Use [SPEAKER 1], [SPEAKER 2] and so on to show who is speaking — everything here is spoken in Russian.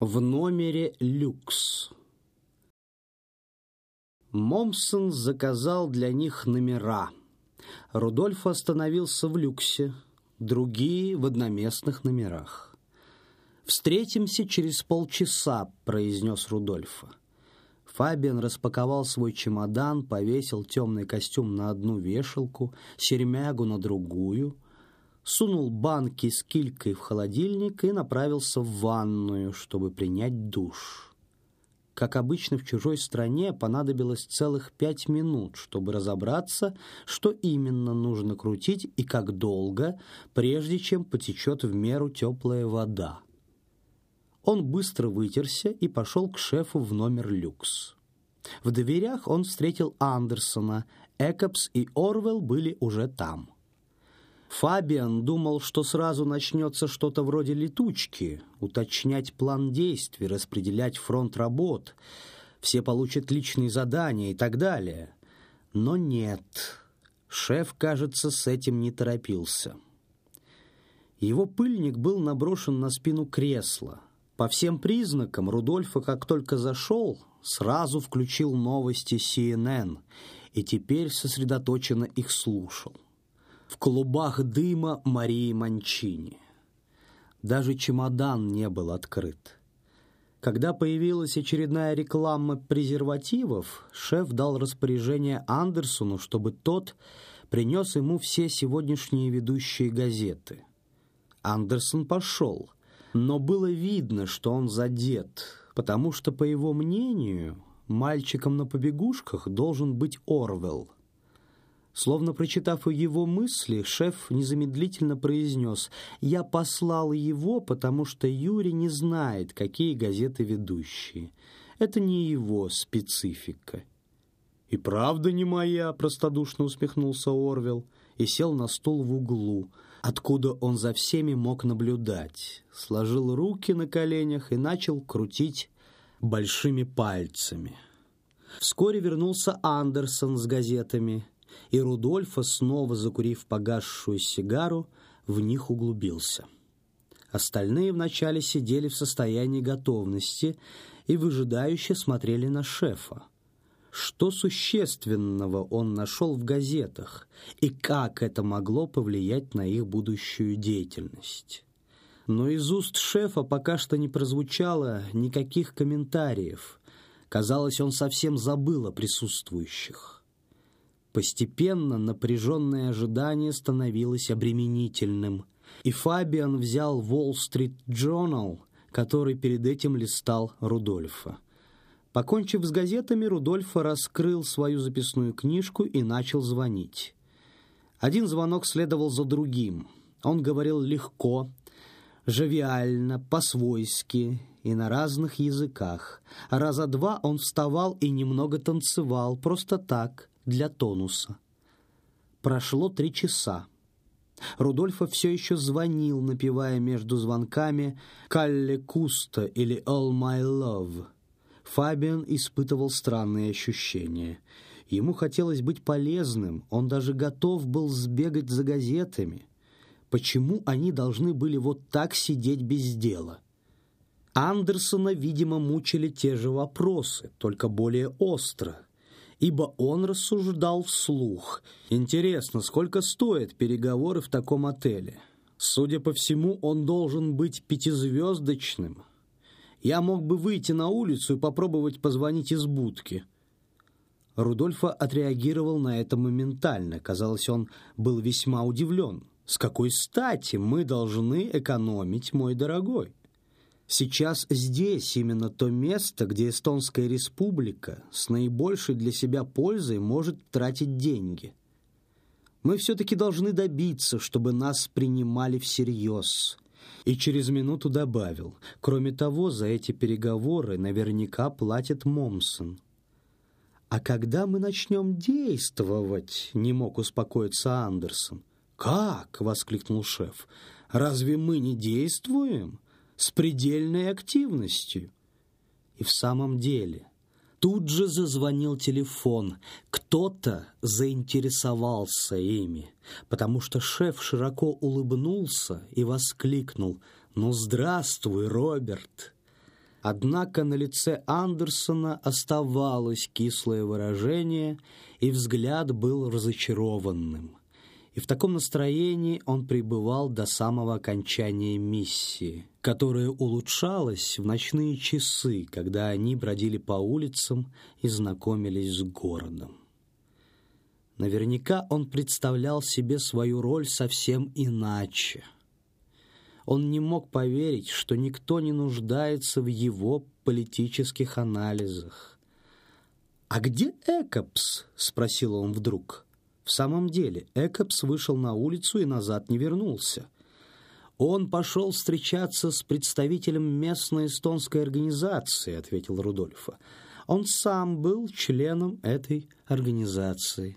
[SPEAKER 1] В номере люкс. Момсон заказал для них номера. Рудольф остановился в люксе, другие в одноместных номерах. «Встретимся через полчаса», — произнес Рудольфа. Фабиан распаковал свой чемодан, повесил темный костюм на одну вешалку, сермягу на другую — сунул банки с килькой в холодильник и направился в ванную, чтобы принять душ. Как обычно в чужой стране понадобилось целых пять минут, чтобы разобраться, что именно нужно крутить и как долго, прежде чем потечет в меру теплая вода. Он быстро вытерся и пошел к шефу в номер люкс. В дверях он встретил Андерсона, Экопс и Орвел были уже там. Фабиан думал, что сразу начнется что-то вроде летучки, уточнять план действий, распределять фронт работ, все получат личные задания и так далее. Но нет, шеф, кажется, с этим не торопился. Его пыльник был наброшен на спину кресла. По всем признакам Рудольфа, как только зашел, сразу включил новости CNN и теперь сосредоточенно их слушал в клубах дыма Марии Манчини. Даже чемодан не был открыт. Когда появилась очередная реклама презервативов, шеф дал распоряжение Андерсону, чтобы тот принес ему все сегодняшние ведущие газеты. Андерсон пошел, но было видно, что он задет, потому что, по его мнению, мальчиком на побегушках должен быть Орвелл. Словно прочитав его мысли, шеф незамедлительно произнес «Я послал его, потому что Юрий не знает, какие газеты ведущие. Это не его специфика». «И правда не моя», — простодушно усмехнулся Орвел и сел на стул в углу, откуда он за всеми мог наблюдать, сложил руки на коленях и начал крутить большими пальцами. Вскоре вернулся Андерсон с газетами — и Рудольфа, снова закурив погасшую сигару, в них углубился. Остальные вначале сидели в состоянии готовности и выжидающе смотрели на шефа. Что существенного он нашел в газетах и как это могло повлиять на их будущую деятельность? Но из уст шефа пока что не прозвучало никаких комментариев. Казалось, он совсем забыл о присутствующих. Постепенно напряженное ожидание становилось обременительным, и Фабиан взял Wall Street Journal, который перед этим листал Рудольфа. Покончив с газетами, Рудольфа раскрыл свою записную книжку и начал звонить. Один звонок следовал за другим. Он говорил легко, живиально, по-свойски и на разных языках. Раза два он вставал и немного танцевал, просто так, для тонуса. Прошло три часа. Рудольфа все еще звонил, напевая между звонками «Калле Куста» или «All My Love». Фабиан испытывал странные ощущения. Ему хотелось быть полезным, он даже готов был сбегать за газетами. Почему они должны были вот так сидеть без дела? Андерсона, видимо, мучили те же вопросы, только более остро ибо он рассуждал вслух. Интересно, сколько стоят переговоры в таком отеле? Судя по всему, он должен быть пятизвездочным. Я мог бы выйти на улицу и попробовать позвонить из будки. Рудольфа отреагировал на это моментально. Казалось, он был весьма удивлен. «С какой стати мы должны экономить, мой дорогой?» Сейчас здесь именно то место, где Эстонская республика с наибольшей для себя пользой может тратить деньги. Мы все-таки должны добиться, чтобы нас принимали всерьез. И через минуту добавил, кроме того, за эти переговоры наверняка платит Момсон. «А когда мы начнем действовать?» — не мог успокоиться Андерсон. «Как?» — воскликнул шеф. «Разве мы не действуем?» С предельной активностью. И в самом деле, тут же зазвонил телефон. Кто-то заинтересовался ими, потому что шеф широко улыбнулся и воскликнул «Ну, здравствуй, Роберт!» Однако на лице Андерсона оставалось кислое выражение, и взгляд был разочарованным. И в таком настроении он пребывал до самого окончания миссии, которая улучшалась в ночные часы, когда они бродили по улицам и знакомились с городом. Наверняка он представлял себе свою роль совсем иначе. Он не мог поверить, что никто не нуждается в его политических анализах. «А где Экопс?» — спросил он вдруг. В самом деле, Экопс вышел на улицу и назад не вернулся. «Он пошел встречаться с представителем местной эстонской организации», — ответил Рудольфа. «Он сам был членом этой организации».